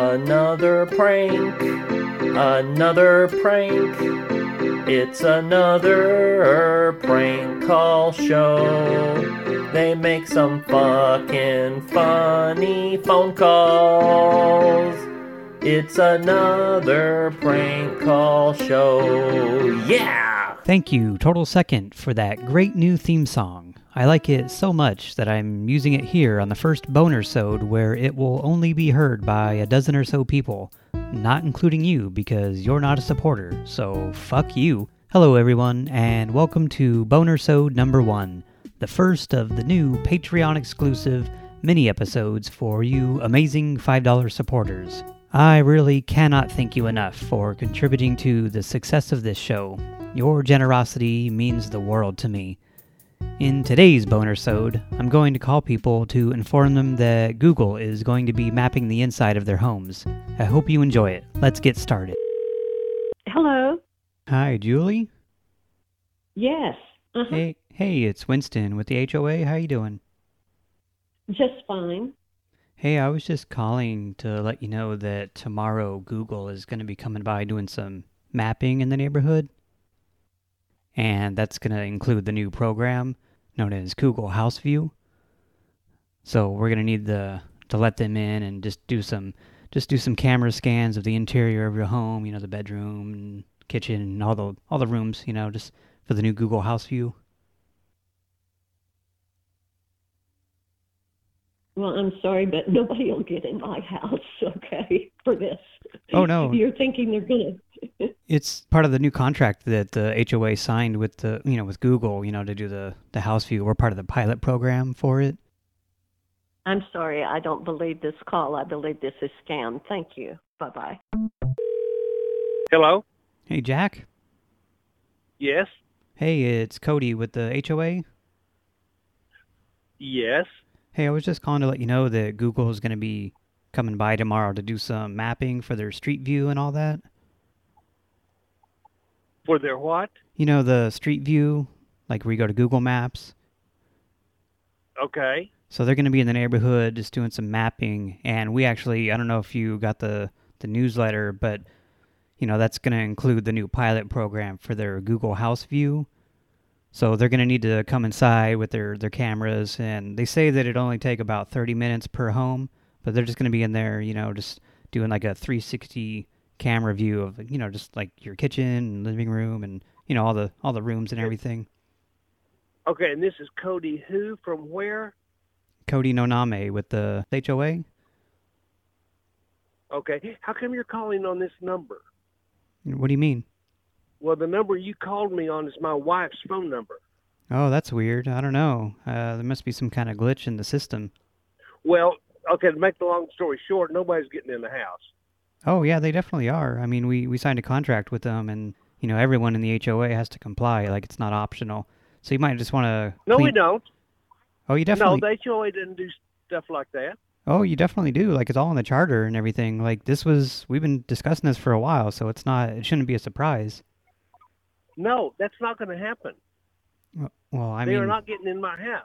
Another prank, another prank. It's another prank call show. They make some fucking funny phone calls. It's another prank call show. Yeah! Thank you, Total Second, for that great new theme song. I like it so much that I'm using it here on the first boner sode where it will only be heard by a dozen or so people, not including you because you're not a supporter, so fuck you. Hello everyone, and welcome to Boner Sode number one, the first of the new Patreon exclusive mini episodes for you amazing $5 supporters. I really cannot thank you enough for contributing to the success of this show. Your generosity means the world to me. In today's Boner Sode, I'm going to call people to inform them that Google is going to be mapping the inside of their homes. I hope you enjoy it. Let's get started. Hello. Hi, Julie. Yes. Uh-huh. Hey, hey, it's Winston with the HOA. How you doing? Just fine. Hey, I was just calling to let you know that tomorrow Google is going to be coming by doing some mapping in the neighborhood. And that's going to include the new program known as Google House View. So we're going to need the to let them in and just do some just do some camera scans of the interior of your home, you know, the bedroom and kitchen and all the all the rooms, you know, just for the new Google House View. Well, I'm sorry, but nobody will get in my house, okay, for this. Oh, no. You're thinking they're going to... It's part of the new contract that the HOA signed with the, you know, with Google, you know, to do the, the house view. We're part of the pilot program for it. I'm sorry, I don't believe this call. I believe this is scam. Thank you. Bye-bye. Hello? Hey, Jack. Yes? Hey, it's Cody with the HOA. Yes? Hey, I was just calling to let you know that Google is going to be coming by tomorrow to do some mapping for their street view and all that. For their what? You know, the street view, like where you go to Google Maps. Okay. So they're going to be in the neighborhood just doing some mapping. And we actually, I don't know if you got the, the newsletter, but, you know, that's going to include the new pilot program for their Google House View. So they're going to need to come inside with their, their cameras. And they say that it only take about 30 minutes per home. But they're just going to be in there, you know, just doing like a 360 camera view of, you know, just like your kitchen and living room and, you know, all the all the rooms and everything. Okay, and this is Cody who from where? Cody Noname with the HOA. Okay. How come you're calling on this number? What do you mean? Well, the number you called me on is my wife's phone number. Oh, that's weird. I don't know. Uh, there must be some kind of glitch in the system. Well, okay, to make the long story short, nobody's getting in the house. Oh, yeah, they definitely are. I mean, we, we signed a contract with them, and, you know, everyone in the HOA has to comply. Like, it's not optional. So you might just want to... No, clean... we don't. Oh, you definitely... No, the HOA doesn't do stuff like that. Oh, you definitely do. Like, it's all in the charter and everything. Like, this was... We've been discussing this for a while, so it's not... It shouldn't be a surprise. No, that's not going to happen. Well, I they mean... They are not getting in my house.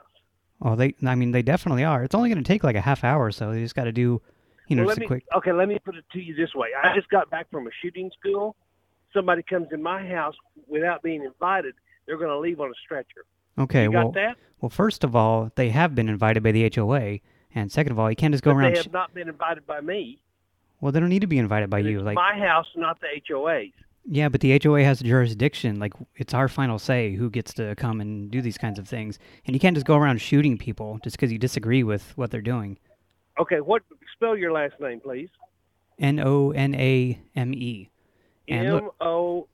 Oh, they, I mean, they definitely are. It's only going to take like a half hour or so. They just got to do, you know, well, me, a quick... Okay, let me put it to you this way. I just got back from a shooting school. Somebody comes in my house without being invited, they're going to leave on a stretcher. Okay, you well, that? well, first of all, they have been invited by the HOA, and second of all, you can't just go but around... they have not been invited by me. Well, they don't need to be invited by and you. It's like my house, not the HOA's. Yeah, but the HOA has jurisdiction. Like, it's our final say who gets to come and do these kinds of things. And you can't just go around shooting people just because you disagree with what they're doing. Okay, what? Spell your last name, please. N-O-N-A-M-E. M-O-N-A...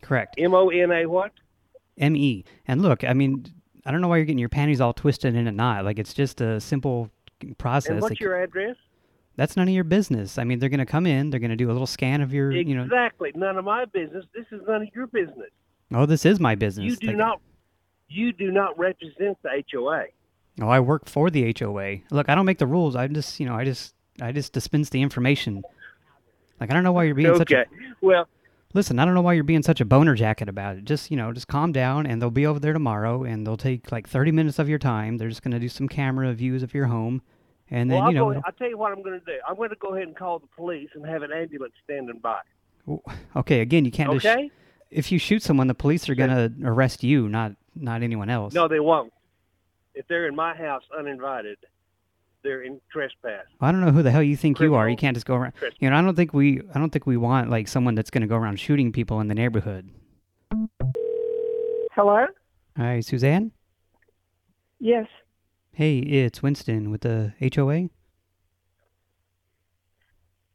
Correct. M-O-N-A what? M-E. And look, I mean, I don't know why you're getting your panties all twisted in a knot. Like, it's just a simple process. And what's like, your address? That's none of your business. I mean, they're going to come in. They're going to do a little scan of your, exactly. you know... Exactly. None of my business. This is none of your business. Oh, this is my business. You do like, not you do not represent the HOA. Oh, I work for the HOA. Look, I don't make the rules. I just, you know, I just I just dispense the information. Like, I don't know why you're being okay. such a... well... Listen, I don't know why you're being such a boner jacket about it. Just, you know, just calm down, and they'll be over there tomorrow, and they'll take, like, 30 minutes of your time. They're just going to do some camera views of your home, And then well, I'll, you know, go, I'll tell you what I'm going to do. I'm going to go ahead and call the police and have an ambulance standing by. okay, again, you can't just Okay? if you shoot someone, the police are going to arrest you, not not anyone else. No, they won't. If they're in my house uninvited, they're in trespass. I don't know who the hell you think you are. You can't just go around. trespass. You know, I don't think we I don't think we want like someone that's going to go around shooting people in the neighborhood. Hello? Hi, Suzanne. Yes. Hey, it's Winston with the HOA.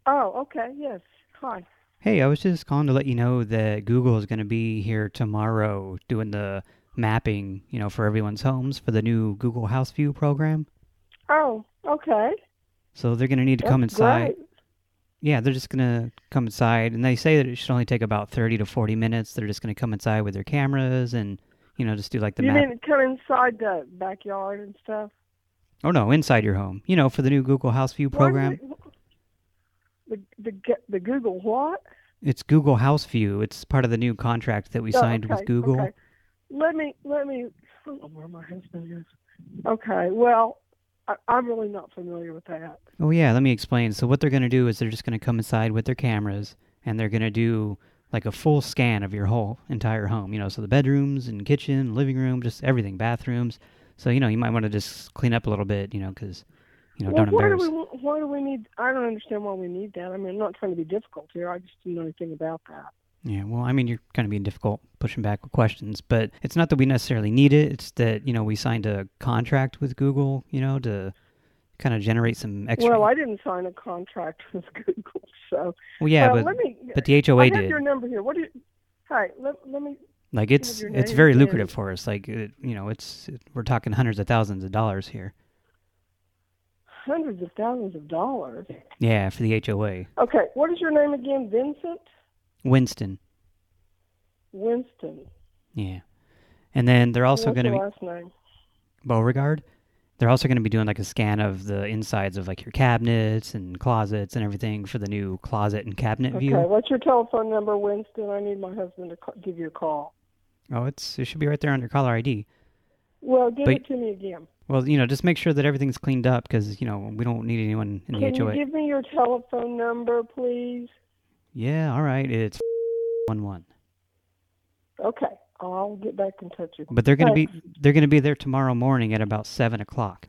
Oh, okay. Yes. Hi. Hey, I was just calling to let you know that Google is going to be here tomorrow doing the mapping, you know, for everyone's homes for the new Google House View program. Oh, okay. So they're going to need to come inside. great. Yeah, they're just going to come inside, and they say that it should only take about 30 to 40 minutes. They're just going to come inside with their cameras and, you know, just do like the you map. mean come inside the backyard and stuff? Oh, no, inside your home. You know, for the new Google House View program. The, the the Google what? It's Google House View. It's part of the new contract that we Oh, signed okay, with Google. Okay. Let me let me. I don't know where my husband is. Okay. Well, I, I'm really not familiar with that. Oh yeah, let me explain. So what they're going to do is they're just going to come inside with their cameras and they're going to do like a full scan of your whole entire home, you know, so the bedrooms and kitchen, living room, just everything, bathrooms. So, you know, you might want to just clean up a little bit, you know, cuz you know, well, don't why do embarrass. we why do we need? I don't understand why we need that. I mean, I'm not trying to be difficult here. I just don't know anything about that. Yeah, well, I mean, you're kind of being difficult pushing back with questions, but it's not that we necessarily need it. It's that, you know, we signed a contract with Google, you know, to kind of generate some extra Well, I didn't sign a contract with Google, so. Well, yeah, well, but let me. but the HOA I have did. your number here. What do you? Hi. Let let me. Like it's it's very lucrative for us. Like it, you know, it's it, we're talking hundreds of thousands of dollars here. Hundreds of thousands of dollars. Yeah, for the HOA. Okay. What is your name again? Vincent Winston. Winston. Yeah. And then they're also going to be last name? Beauregard. They're also going to be doing like a scan of the insides of like your cabinets and closets and everything for the new closet and cabinet Okay. view. Okay, what's your telephone number, Winston? I need my husband to give you a call. Oh, it's it should be right there on your caller ID. Well, give But- it to me again. Well, you know, just make sure that everything's cleaned up because you know we don't need anyone in the Can you give me your telephone number, please? Yeah, all right. It's one one. Okay. I'll get back in touch with you. But they're going to be they're going to be there tomorrow morning at about seven o'clock.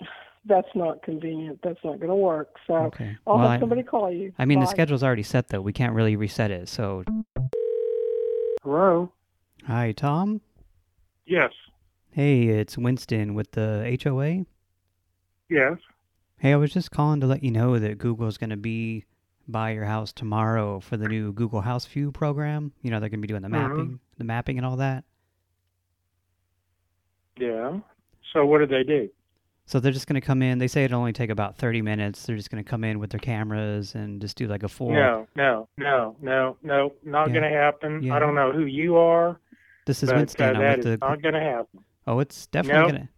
That's not convenient. That's not going to work. So Okay. I'll Well, have I- somebody call you. I mean, the schedule's already set, though. We can't really reset it. So, Hello? hi, Tom. Yes. Hey, it's Winston with the HOA. Yes. Hey, I was just calling to let you know that Google's going to be by your house tomorrow for the new Google House View program. You know, they're going to be doing the Mhm. mapping, the mapping and all that. Yeah. So what do they do? So they're just going to come in. They say it'll only take about 30 minutes. They're just going to come in with their cameras and just do like a full. No, no, no, no, no, not Yeah. going to happen. Yeah. I don't know who you are, This is but uh, Winston. I'm that with is the. not going to happen. Oh, it's definitely No. gonna.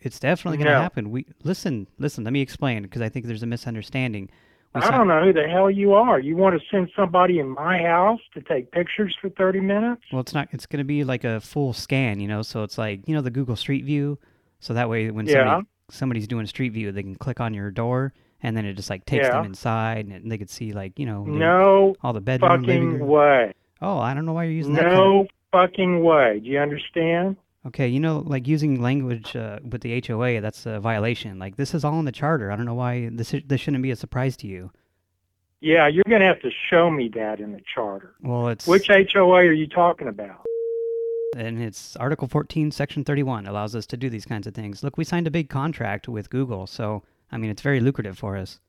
It's definitely gonna No. happen. We listen, listen. Let me explain because I think there's a misunderstanding. We I don't know who the hell you are. You want to send somebody in my house to take pictures for 30 minutes? Well, it's not. It's gonna be like a full scan, you know. So it's like you know the Google Street View. So that way, when Yeah. somebody somebody's doing Street View, they can click on your door, and then it just like takes them inside, and they could see like you know No all the bedroom, living fucking way. Oh, I don't know why you're using that. No fucking way. Do you understand? Okay, you know, like using language uh, with the HOA, that's a violation. Like this is all in the charter. I don't know why this this shouldn't be a surprise to you. Yeah, you're going to have to show me that in the charter. Well, it's Which HOA are you talking about? and it's Article 14, Section 31 allows us to do these kinds of things. Look, we signed a big contract with Google, so I mean, it's very lucrative for us.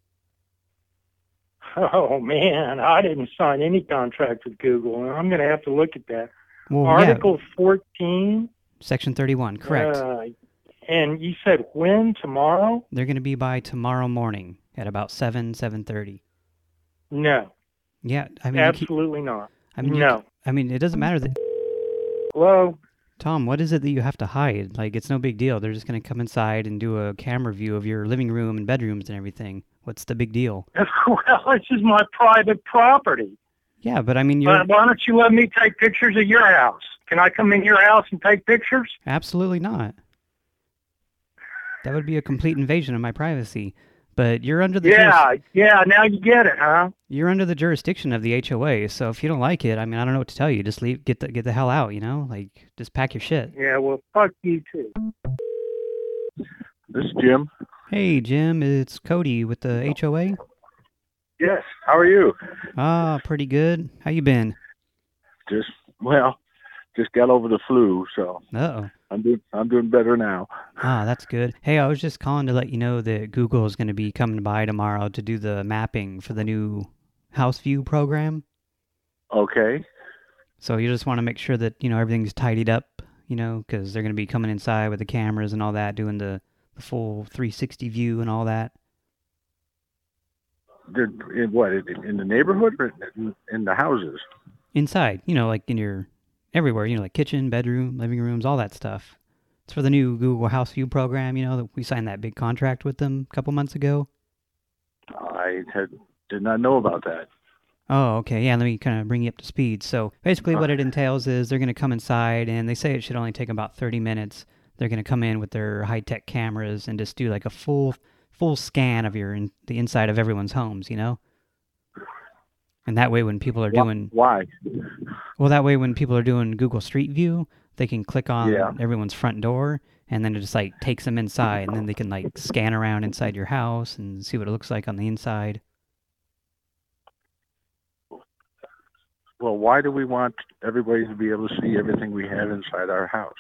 Oh man, I didn't sign any contract with Google, and I'm going to have to look at that. Well, Article 14. Section 31, correct. Uh, and you said when tomorrow? They're going to be by tomorrow morning at about 7, 7:30. No, Yeah, I mean, you keep, absolutely not. I mean, no. ke- I mean, it doesn't matter that Hello. Tom, what is it that you have to hide? Like, it's no big deal. They're just going to come inside and do a camera view of your living room and bedrooms and everything. What's the big deal? well, this is my private property. Yeah, but I mean, you're why don't you let me take pictures of your house? Can I come in your house and take pictures? absolutely not. that would be a complete invasion of my privacy. But you're under the Yeah, yeah. Now you get it, huh? you're under the jurisdiction of the HOA. So if you don't like it, I mean, I don't know what to tell you. Just leave, get the get the hell out. You know, like just pack your shit. Yeah. Well, fuck you too. This is Jim. Hey Jim, it's Cody with the HOA. Yes. How are you? Ah, pretty good. How you been? Just well, just got over the flu, so Uh oh. I'm doing I'm doing better now. Ah, that's good. Hey, I was just calling to let you know that Google is going to be coming by tomorrow to do the mapping for the new House View program. Okay. So you just want to make sure that, you know, everything's tidied up, you know, because they're going to be coming inside with the cameras and all that, doing the, the full 360 view and all that. In what in, the neighborhood or in the houses? Inside, you know, like in your, everywhere, you know, like kitchen, bedroom, living rooms, all that stuff. It's for the new Google House View program, you know, that we signed that big contract with them a couple months ago. I had did not know about that. Oh, okay. Yeah, let me kind of bring you up to speed. So basically what it entails is they're going to come inside, and they say it should only take about 30 minutes. They're going to come in with their high-tech cameras and just do like a full full scan of your in, the inside of everyone's homes, you know? And that way when people are Wh- doing... Why? Well, that way when people are doing Google Street View, they can click on Yeah. everyone's front door, and then it just like takes them inside, and then they can like scan around inside your house and see what it looks like on the inside. Well, why do we want everybody to be able to see everything we have inside our house?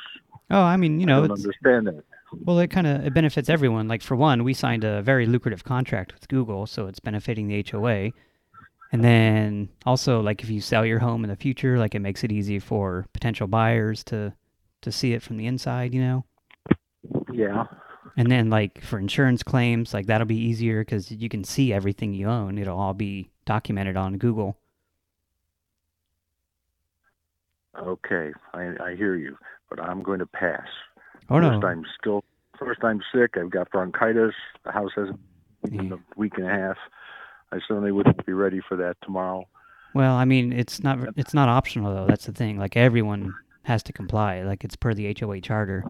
Oh, I mean, you I know, don't understand that. Well, it kind of it benefits everyone. Like for one, we signed a very lucrative contract with Google, so it's benefiting the HOA. And then also, like if you sell your home in the future, like it makes it easy for potential buyers to to see it from the inside, you know. Yeah. And then like for insurance claims, like that'll be easier because you can see everything you own. It'll all be documented on Google. Okay. I I hear you, but I'm going to pass. Oh no, First, I'm still first. I'm sick. I've got bronchitis. The house hasn't been Yeah. a week and a half. I certainly wouldn't be ready for that tomorrow. well, I mean it's not it's not optional though. That's the thing. Like everyone has to comply. Like it's per the HOA charter.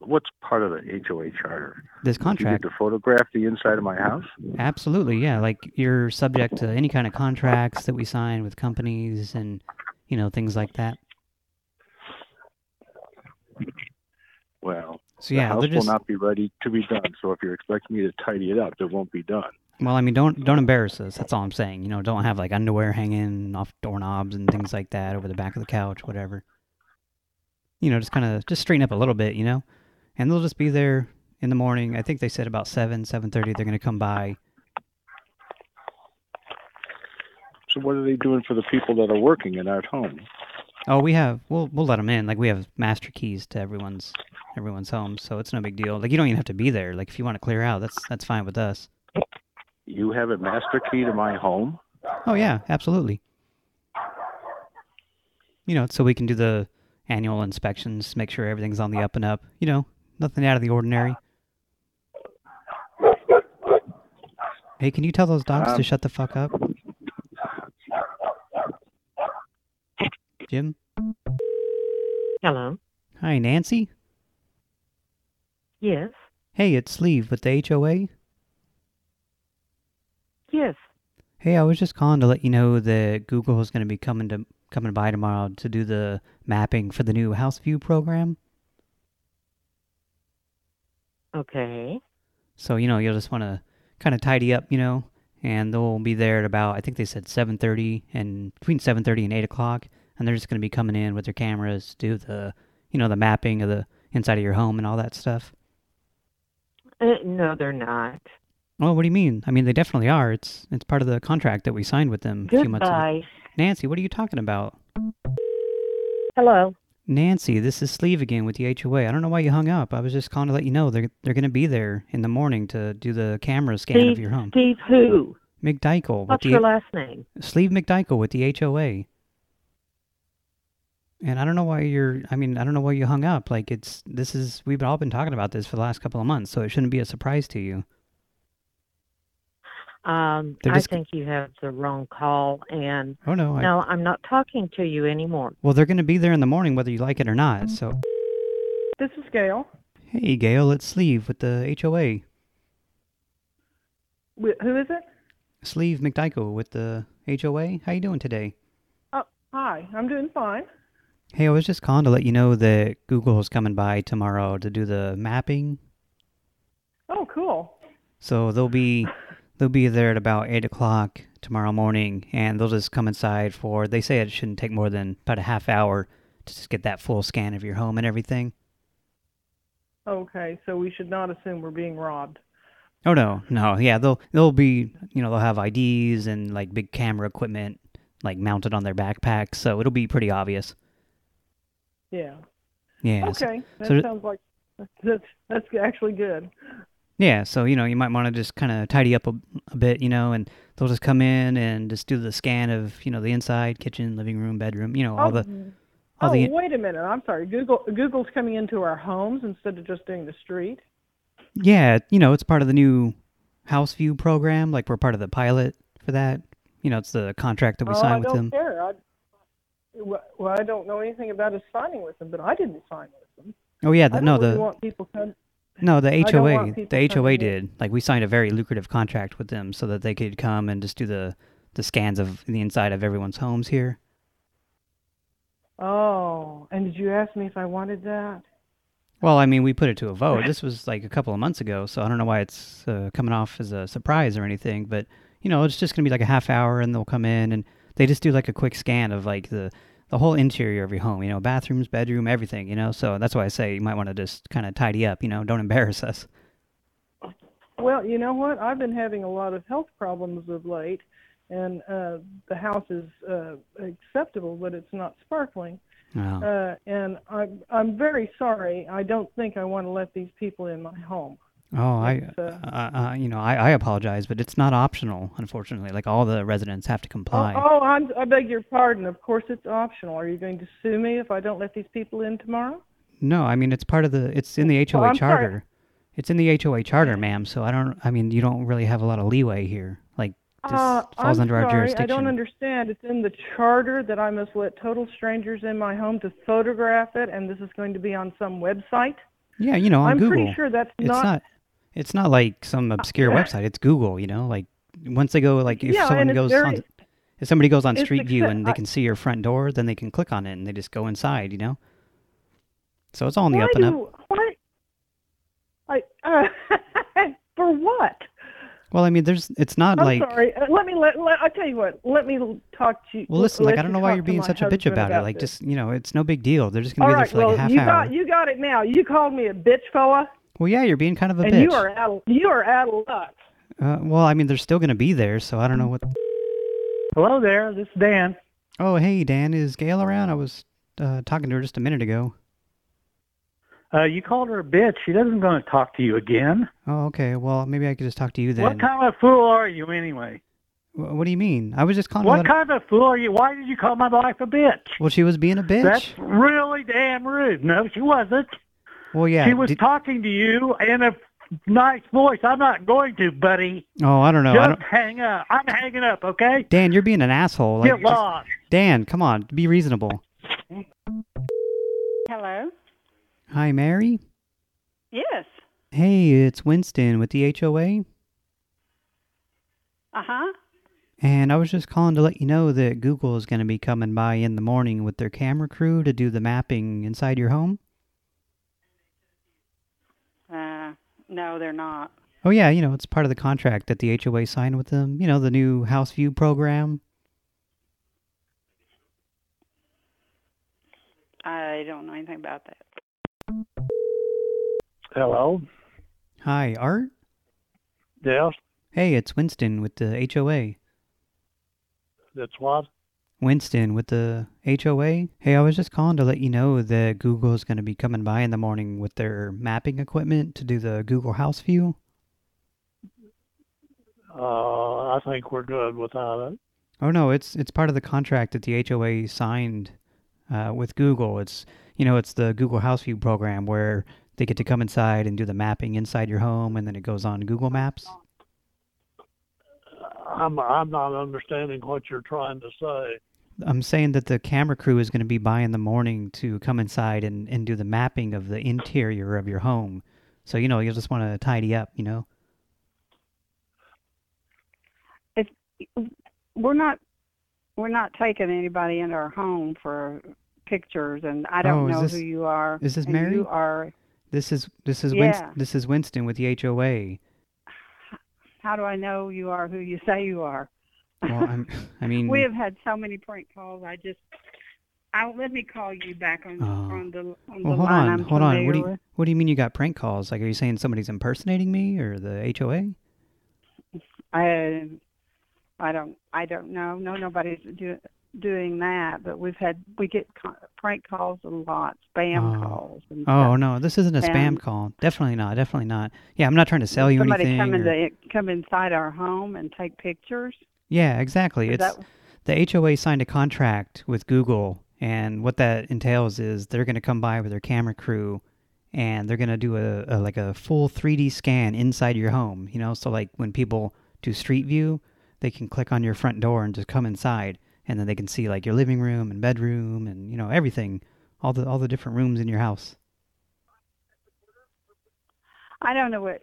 What's part of the HOA charter? This Do you contract. get to photograph the inside of my house? Absolutely, yeah. Like you're subject to any kind of contracts that we sign with companies and you know things like that. Well, yeah, the house just will not be ready to be done. So if you're expecting me to tidy it up, it won't be done. well. I mean, don't don't embarrass us. That's all I'm saying. You know, don't have like underwear hanging off doorknobs and things like that over the back of the couch, whatever. You know, just kind of just straighten up a little bit, you know. And they'll just be there in the morning. I think they said about seven, seven thirty. They're going to come by. So what are they doing for the people that are working and at home? Oh, we have we'll we'll let them in. Like we have master keys to everyone's everyone's home, so it's no big deal. Like you don't even have to be there. Like if you want to clear out, that's that's fine with us. You have a master key to my home? Oh yeah, absolutely. You know, so we can do the annual inspections, make sure everything's on the up and up. You know, nothing out of the ordinary. Hey, can you tell those dogs to Um, shut the fuck up? Jim? Hello. Hi, Nancy? Yes. Hey, it's Sleeve with the HOA. Yes. Hey, I was just calling to let you know that Google is going to be coming to coming by tomorrow to do the mapping for the new House View program. Okay. So, you know, you'll just want to kind of tidy up, you know, and they'll be there at about, I think they said 7.30 and between 7.30 and 8 o'clock, and they're just going to be coming in with their cameras, do the, you know, the mapping of the inside of your home and all that stuff. Uh, no, they're not. Oh, what do you mean? I mean, they definitely are. It's it's part of the contract that we signed with them a few months ago. Goodbye. Nancy, what are you talking about? Hello. Nancy, this is Sleeve again with the HOA. I don't know why you hung up. I was just calling to let you know they're they're going to be there in the morning to do the camera scan Steve, of your home. Steve who? McDykel with What's your last name? Sleeve McDykel with the HOA. And I don't know why you're. I mean, I don't know why you hung up. Like it's this is we've all been talking about this for the last couple of months, so it shouldn't be a surprise to you. Um, I think you have the wrong call, and Oh no, I, no, I'm not talking to you anymore. well they're going to be there in the morning whether you like it or not. So This is Gail. Hey, Gail, it's Sleeve with the HOA. Wh- Who is it? Sleeve McDyko with the HOA. How you doing today? Oh, hi. I'm doing fine. Hey, I was just calling to let you know that Google is coming by tomorrow to do the mapping. Oh, cool. So they'll be they'll be there at about eight o'clock tomorrow morning, and they'll just come inside for. They say it shouldn't take more than about a half hour to just get that full scan of your home and everything. Okay, so we should not assume we're being robbed. Oh no, no, yeah, they'll they'll be you know they'll have IDs and like big camera equipment like mounted on their backpacks, so it'll be pretty obvious. Yeah. Yeah. Okay, that so- sounds like that's that's actually good. Yeah, so you know you might want to just kind of tidy up a, a bit, you know, and they'll just come in and just do the scan of you know the inside, kitchen, living room, bedroom, you know, all the oh, all oh, the wait a minute. I'm sorry. Google Google's coming into our homes instead of just doing the street. yeah, you know, it's part of the new House View program. Like we're part of the pilot for that. You know, it's the contract that we oh, signed with don't them. care. Well, I don't know anything about us signing with them, but I didn't sign with them. Oh yeah, the, no really the want people come. no the HOA the HOA in. did. Like we signed a very lucrative contract with them so that they could come and just do the the scans of the inside of everyone's homes here. Oh, and did you ask me if I wanted that? Well, I mean, we put it to a vote. This was like a couple of months ago, so I don't know why it's uh, coming off as a surprise or anything. But you know, it's just gonna be like a half hour, and they'll come in and they just do like a quick scan of like the the whole interior of your home. You know, bathrooms, bedroom, everything. You know, so that's why I say you might want to just kind of tidy up. You know, don't embarrass us. Well, you know what? I've been having a lot of health problems of late, and uh, the house is uh, acceptable, but it's not sparkling. Oh. Uh, and I'm I'm very sorry. I don't think I want to let these people in my home. Oh, I, uh, uh, uh, you know, I, I apologize, but it's not optional, unfortunately. Like all the residents have to comply. Oh, oh I'm, I beg your pardon. Of course, it's optional. Are you going to sue me if I don't let these people in tomorrow? No, I mean it's part of the. It's in the HOA Oh, I'm sorry. charter. It's in the HOA charter, ma'am. So I don't. I mean, you don't really have a lot of leeway here. Like this uh, falls I'm under our sorry. jurisdiction. I don't understand. It's in the charter that I must let total strangers in my home to photograph it, and this is going to be on some website. Yeah, you know, on I'm Google. pretty sure that's it's not. not. It's not like some obscure website. It's Google. You know, like once they go, like if Yeah, someone goes very- on, if somebody goes on Street View and they can see your front door, then they can click on it and they just go inside. You know. So it's all in the up and up. Why? I uh, for what? Well, I mean, there's. It's not I'm like. sorry. Uh, let me let, let. I tell you what. Let me talk to you. Well, listen, like I don't know why you're being such a bitch husband about it. Like, this. just you know, it's no big deal. They're just gonna All be there right. for like well, a half you hour. got you got it now. You called me a bitch, fella, Well, yeah, you're being kind of a and bitch. you are out. Of, you are out of luck. Uh, well, I mean, they're still gonna be there, so I don't know what. Hello there, this is Dan. Oh, hey, Dan, is Gail around? I was uh, talking to her just a minute ago. Uh, you called her a bitch. She doesn't going to talk to you again. Oh, okay. Well, maybe I could just talk to you then. What kind of a fool are you anyway? Wh- What do you mean? I was just calling. What kind of a fool are you? Why did you call my wife a bitch? Well, she was being a bitch. That's really damn rude. No, she wasn't. Well, yeah. she was did- talking to you in a nice voice. I'm not going to, buddy. oh, I don't know. I Just don't... hang up. I'm hanging up, okay? Dan, you're being an asshole. Like, Get lost. Dan, come on, be reasonable. Hello? Hi, Mary. Yes. Hey, it's Winston with the HOA, Uh-huh. and I was just calling to let you know that Google is going to be coming by in the morning with their camera crew to do the mapping inside your home. Uh, no, they're not. Oh yeah, you know, it's part of the contract that the HOA signed with them. You know, the new House View program. I don't know anything about that. Hello? Hi, Art. Yes, Hey, it's Winston with the HOA. that's what? Winston with the HOA. Hey, I was just calling to let you know that Google is going to be coming by in the morning with their mapping equipment to do the Google House View. Uh, I think we're good without it. Oh no, it's it's part of the contract that the HOA signed uh, with Google. It's you know it's the Google House View program where they get to come inside and do the mapping inside your home, and then it goes on Google Maps. I'm I'm not understanding what you're trying to say. I'm saying that the camera crew is going to be by in the morning to come inside and, and do the mapping of the interior of your home. So, you know, you'll just want to tidy up, you know? If we're not we're not taking anybody into our home for pictures, and I don't Oh, know this- who you are. is this Mary? You are. This is this is Yeah. Winston, this is Winston with the HOA. How do I know you are who you say you are? Well, I'm, I mean, we have had so many prank calls. I just. I let me call you back on Oh. on the on well, the hold line. on, I'm hold on. What do you with. what do you mean you got prank calls? Like, are you saying somebody's impersonating me or the HOA? I um, I don't I don't know. No, nobody's do, doing that. But we've had we get prank calls a lot, spam Oh. calls. And Oh stuff. no, this isn't a spam call. Definitely not. Definitely not. Yeah, I'm not trying to sell you Somebody anything. come or- into come inside our home and take pictures. Yeah, exactly. Is It's that- the HOA signed a contract with Google, and what that entails is they're going to come by with their camera crew, and they're going to do a, a like a full 3D scan inside your home. You know, so like when people do Street View, they can click on your front door and just come inside, and then they can see like your living room and bedroom and you know everything, all the all the different rooms in your house. I don't know what.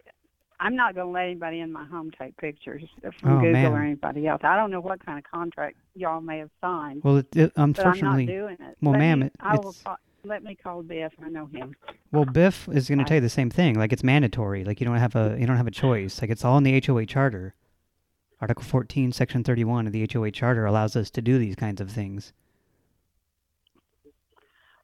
I'm not going to let anybody in my home take pictures from Oh, Google man. or anybody else. I don't know what kind of contract y'all may have signed. Well, it, it, but I'm unfortunately, not doing it. well, Let ma'am, me, it, I will it's call, let me call Biff. I know him. Well, Biff is going to tell you the same thing. Like it's mandatory. Like you don't have a you don't have a choice. Like it's all in the HOA charter. Article 14, Section 31 of the HOA charter allows us to do these kinds of things.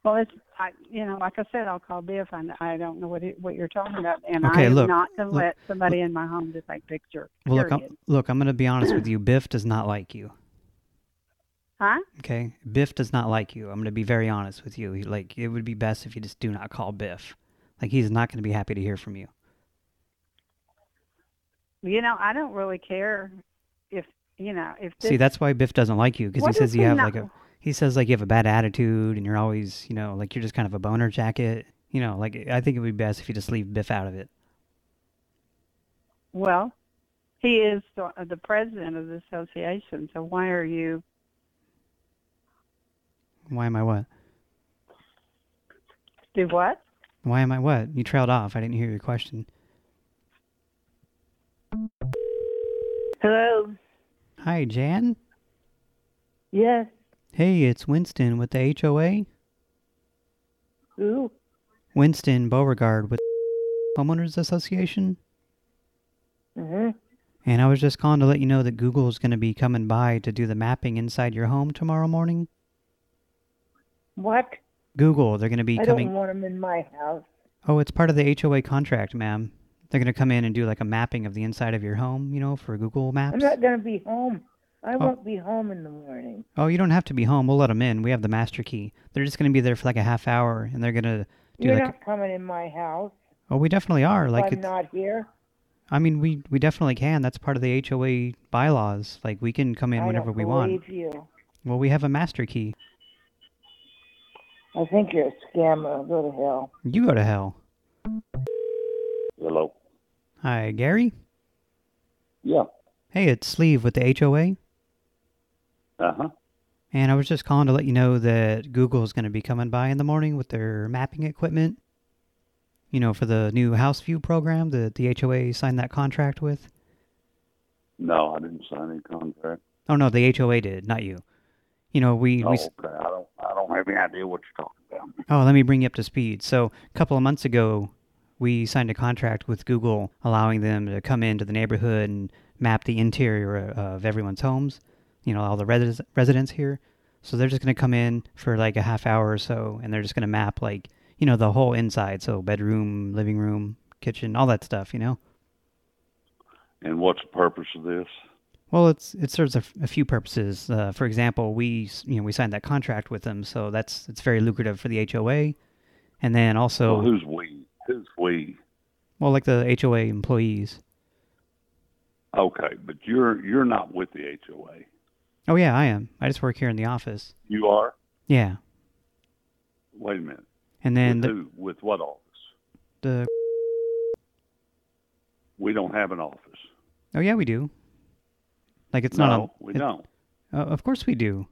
Well, it's I, you know, like I said, I'll call Biff. I, I don't know what it, what you're talking about, and Okay, I'm look, not going to let somebody in my home to take picture. Well, look. I'm, look, I'm going to be honest with you. Biff does not like you. Huh? Okay, Biff does not like you. I'm going to be very honest with you. He, like it would be best if you just do not call Biff. Like he's not going to be happy to hear from you. You know, I don't really care you know if this, See, that's why Biff doesn't like you because he says you have not- like a he says like you have a bad attitude and you're always you know like you're just kind of a boner jacket. You know, like I think it would be best if you just leave Biff out of it. Well, he is the, the president of the association. So why are you? Why am I what? Do what? Why am I what? You trailed off. I didn't hear your question. Hello. Hi, Jan. Yes. Hey, it's Winston with the HOA. Who? Winston Beauregard with Homeowners Association. Mm -hmm. And I was just calling to let you know that Google is going to be coming by to do the mapping inside your home tomorrow morning. What? Google, they're going to be I coming. don't want them in my house. Oh, it's part of the HOA contract, ma'am. They're going to come in and do like a mapping of the inside of your home, you know, for Google Maps. I'm not going to be home. I Oh. won't be home in the morning. Oh, you don't have to be home. We'll let them in. We have the master key. They're just going to be there for like a half hour, and they're going to do You're like. not coming in my house. Oh, we definitely are. Like I'm it's. not here. I mean, we we definitely can. That's part of the HOA bylaws. Like we can come in I whenever don't we want. believe you. Well, we have a master key. I think you're a scammer. Go to hell. You go to hell. Hello. Hi, Gary. Yeah. Hey, it's Sleeve with the HOA. Uh huh. And I was just calling to let you know that Google is going to be coming by in the morning with their mapping equipment. You know, for the new House View program that the HOA signed that contract with. No, I didn't sign any contract. Oh no, the HOA did, not you. You know, we Oh, we okay. I don't. I don't have any idea what you're talking about. Oh, let me bring you up to speed. So, a couple of months ago, we signed a contract with Google allowing them to come into the neighborhood and map the interior of everyone's homes, you know, all the res- residents here. So they're just going to come in for like a half hour or so, and they're just going to map like, you know, the whole inside. So bedroom, living room, kitchen, all that stuff, you know? And what's the purpose of this? Well, it's it serves a, f- a few purposes. Uh, for example, we you know we signed that contract with them, so that's it's very lucrative for the HOA, and then also well, who's we? Who's we? well, like the HOA employees. Okay, but you're you're not with the HOA. Oh yeah, I am. I just work here in the office. You are. Yeah, Wait a minute. and then with the, who? With what office? the We don't have an office. oh yeah we do. Like it's no, not on. we it- don't. Uh, of course we do.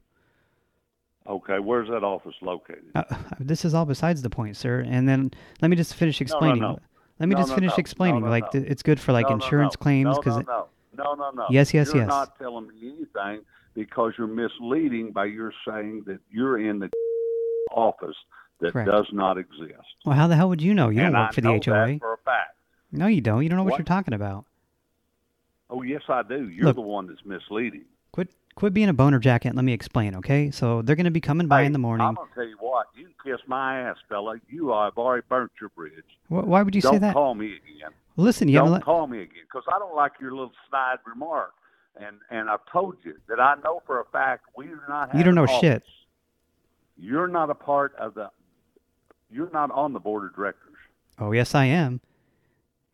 Okay, where's that office located? Uh, this is all besides the point, sir. And then let me just finish explaining. no. no, no. Let me No, just no, finish no. explaining. No, no, like no. it's good for like No, no, insurance no. claims because no, no, no, no, no. Yes, yes, you're yes. not telling me anything because you're misleading by your saying that you're in the office that Correct. does not exist. well, how the hell would you know? You and don't work I for the know HOA. For a fact. No, you don't. You don't know what, What? you're talking about. Oh, yes, I do. You're Look. the one that's misleading. Quit, quit being a boner jacket. and Let me explain, okay? So they're going to be coming by Hey, in the morning. I'm gonna tell you what. You can kiss my ass, fella. You have already burnt your bridge. Wh- Why would you don't say that? call me again. Listen, you don't call me again because I don't like your little snide remark. And and I've told you that I know for a fact we do not. Have You don't know shit. You're not a part of the. You're not on the board of directors. Oh, yes, I am.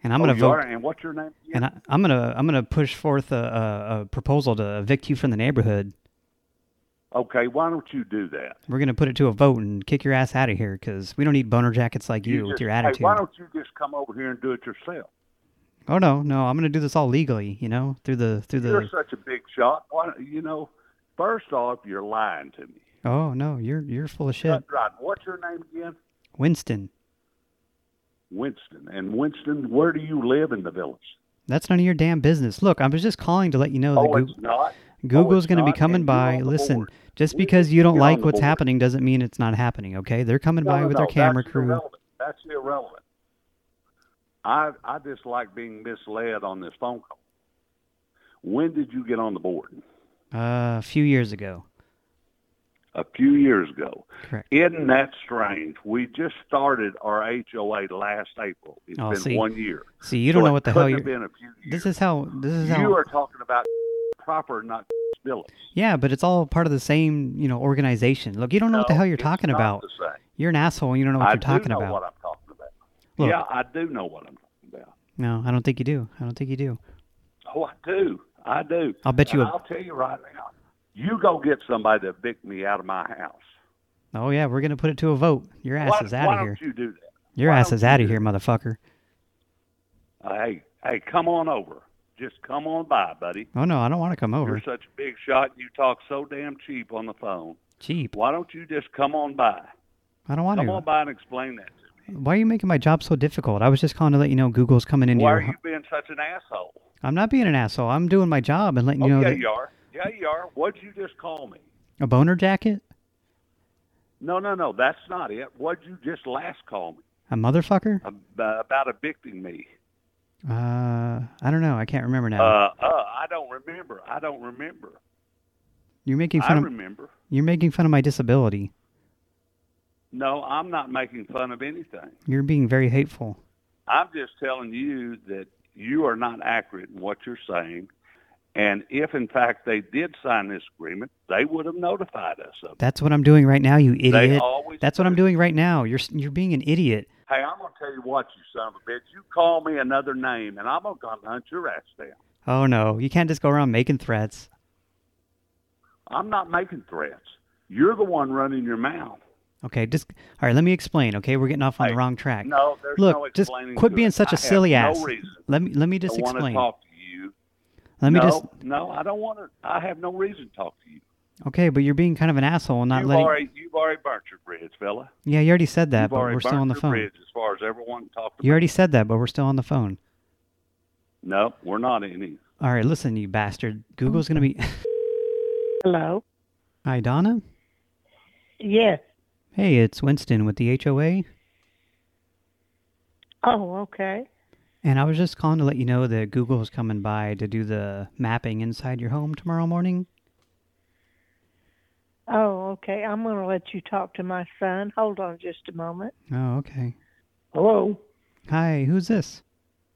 And I'm oh, going to you vote. are? And what's your name? And Again? I, I'm gonna I'm gonna push forth a, a, a proposal to evict you from the neighborhood. okay, why don't you do that? We're gonna put it to a vote and kick your ass out of here because we don't need boner jackets like you, with just- your hey, attitude. why don't you just come over here and do it yourself? Oh no, no, I'm gonna do this all legally. You know, through the through the. You're such a big shot. Why? You know, first off, you're lying to me. Oh no, you're you're full of shit, right. What's your name again? Winston. Winston. And Winston, where do you live in the village? That's none of your damn business. Look, I was just calling to let you know that Oh, not. Google's it's going to be coming by. Listen, board. just because you don't like what's board? happening doesn't mean it's not happening. Okay, they're coming No, by no, with no, their camera that's crew. Irrelevant. That's irrelevant. I I just like being misled on this phone call. When did you get on the board? Uh, a few years ago. A few years ago. Correct. Isn't that strange? We just started our HOA last April. It's Oh, been see. one year. See, you don't So know what the hell you're. been a few years. This is how. This is how. You are talking about proper, not Billups. Yeah, but it's all part of the same, you know, organization. Look, you don't know what the hell you're talking about. You're an asshole and you don't know what I you're talking about. I do know what I'm talking about. Look. Yeah, I do know what I'm talking about. No, I don't think you do. I don't think you do. Oh, I do. I do. I'll bet you And a- I'll tell you right now. You go get somebody to evict me out of my house. Oh yeah, we're gonna put it to a vote. Your ass why, is out of here. Why don't you do that? Your why ass is out of here, motherfucker. Uh, hey, hey, come on over. Just come on by, buddy. Oh no, I don't want to come over. You're such a big shot. and You talk so damn cheap on the phone. Cheap. Why don't you just come on by? I don't want Come to. Come on by and explain that to me. Why are you making my job so difficult? I was just calling to let you know Google's coming into Why your. are you being such an asshole? I'm not being an asshole. I'm doing my job and letting oh, you know yeah, that you are. Yeah, you are. What'd you just call me? a boner jacket, No, no, no. That's not it. What'd you just last call me a motherfucker. Ab- about evicting me? Uh, I don't know. I can't remember now. Uh, uh, I don't remember. I don't remember. you're making I fun of. remember. You're making fun of my disability. No, I'm not making fun of anything. You're being very hateful. I'm just telling you that you are not accurate in what you're saying. And if, in fact, they did sign this agreement, they would have notified us of it. That's what I'm doing right now, you idiot. That's what I'm doing right now. You're you're being an idiot. Hey, I'm going to tell you what, you son of a bitch. You call me another name, and I'm going to hunt your ass down. Oh no, you can't just go around making threats. I'm not making threats. You're the one running your mouth. Okay, just all right. Let me explain. Okay, we're getting off on Hey, the wrong track. No, there's Look, no just quit being such a I silly no ass. reason. Let me let me just I to explain. to. Let me no, just no, I don't want to. I have no reason to talk to you. okay, but you're being kind of an asshole and not You've letting. already, you've already burnt your bridge, fella. Yeah, you already said that, You've but we're still on the phone. bridge as far as everyone talked You already said that, but we're still on the phone. No, we're not any. All right, listen, you bastard. Google's gonna be. Hello. Hi, Donna. Yes. Hey, it's Winston with the HOA, Oh, okay. And I was just calling to let you know that Google is coming by to do the mapping inside your home tomorrow morning. Oh, okay. I'm going to let you talk to my son. Hold on just a moment. Oh, okay. Hello, Hi, who's this?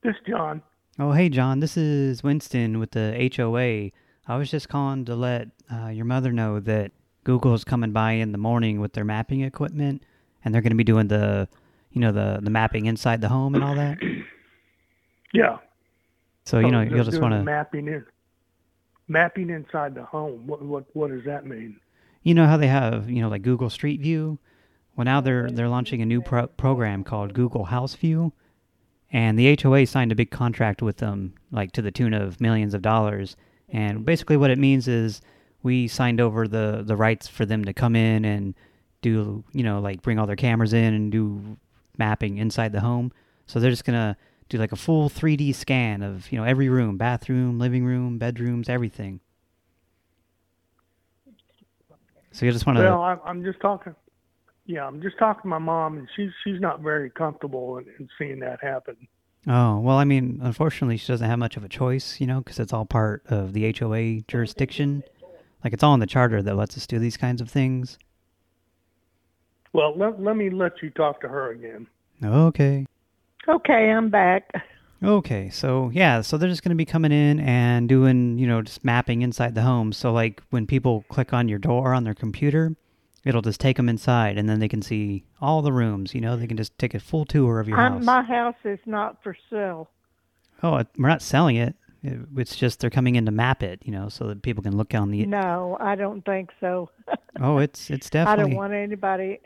this is John. Oh, hey, John. This is Winston with the HOA. I was just calling to let uh, your mother know that Google's coming by in the morning with their mapping equipment, and they're going to be doing the, you know, the the mapping inside the home and all that. Yeah. So you know, you'll just want to, mapping in, mapping inside the home. What what what does that mean? you know, how they have, you know, like Google Street View. Well, now they're they're launching a new pro program called Google House View, and the HOA signed a big contract with them, like to the tune of millions of dollars. And basically, what it means is we signed over the the rights for them to come in and do you know like bring all their cameras in and do mapping inside the home. So they're just gonna do like a full 3D scan of you know every room, bathroom, living room, bedrooms, everything. So you just want to. Well, I'm, I'm just talking. Yeah, I'm just talking to my mom, and she's she's not very comfortable in, in seeing that happen. Oh, well, I mean, unfortunately, she doesn't have much of a choice, you know, because it's all part of the HOA jurisdiction. Like, it's all in the charter that lets us do these kinds of things. Well, let, let me let you talk to her again. Okay. Okay, I'm back. Okay, so, yeah, so they're just going to be coming in and doing, you know, just mapping inside the home. So, like, when people click on your door on their computer, it'll just take them inside, and then they can see all the rooms, you know? They can just take a full tour of your I'm, house. my house is not for sale. Oh, we're not selling it. It- It's just they're coming in to map it, you know, so that people can look on the... No, I don't think so. Oh, it's it's definitely... I don't want anybody.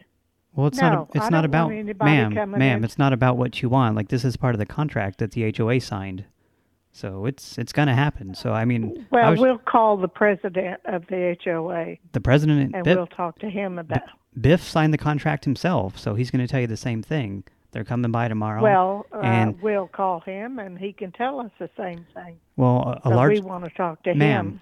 Well, it's no, not. It's I not about, ma'am, ma'am. It's not about what you want. Like this is part of the contract that the HOA signed, so it's it's gonna happen. So I mean, I Well, was- we'll call the president of the HOA the president and Biff, we'll talk to him about. Biff signed the contract himself, so he's gonna tell you the same thing. They're coming by tomorrow. Well, uh, and we'll call him and he can tell us the same thing. well, a, a large we want to talk to him.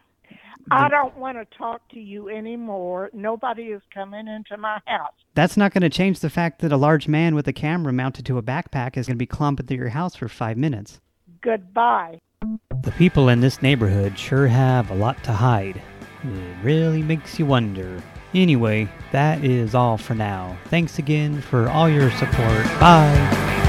I don't want to talk to you anymore. Nobody is coming into my house. That's not going to change the fact that a large man with a camera mounted to a backpack is going to be clumping through your house for five minutes. Goodbye. The people in this neighborhood sure have a lot to hide. It really makes you wonder. Anyway, that is all for now. Thanks again for all your support. Bye.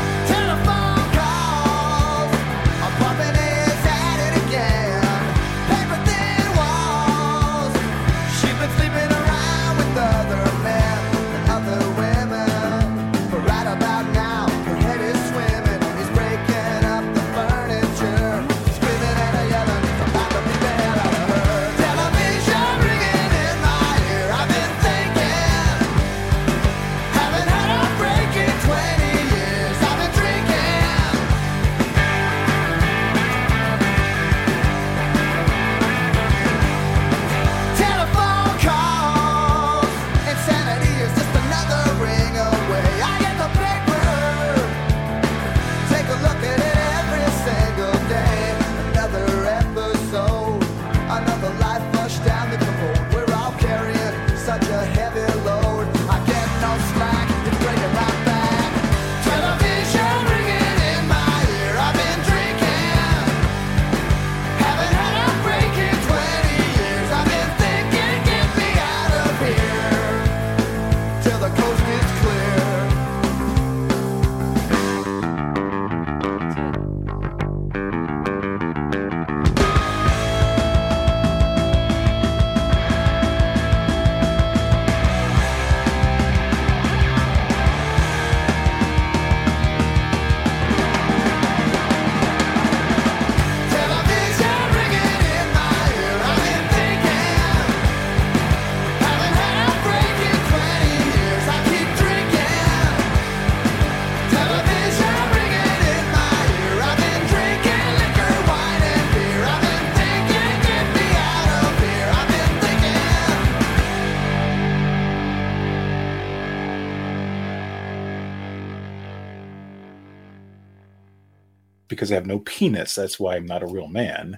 Because I have no penis. That's why I'm not a real man.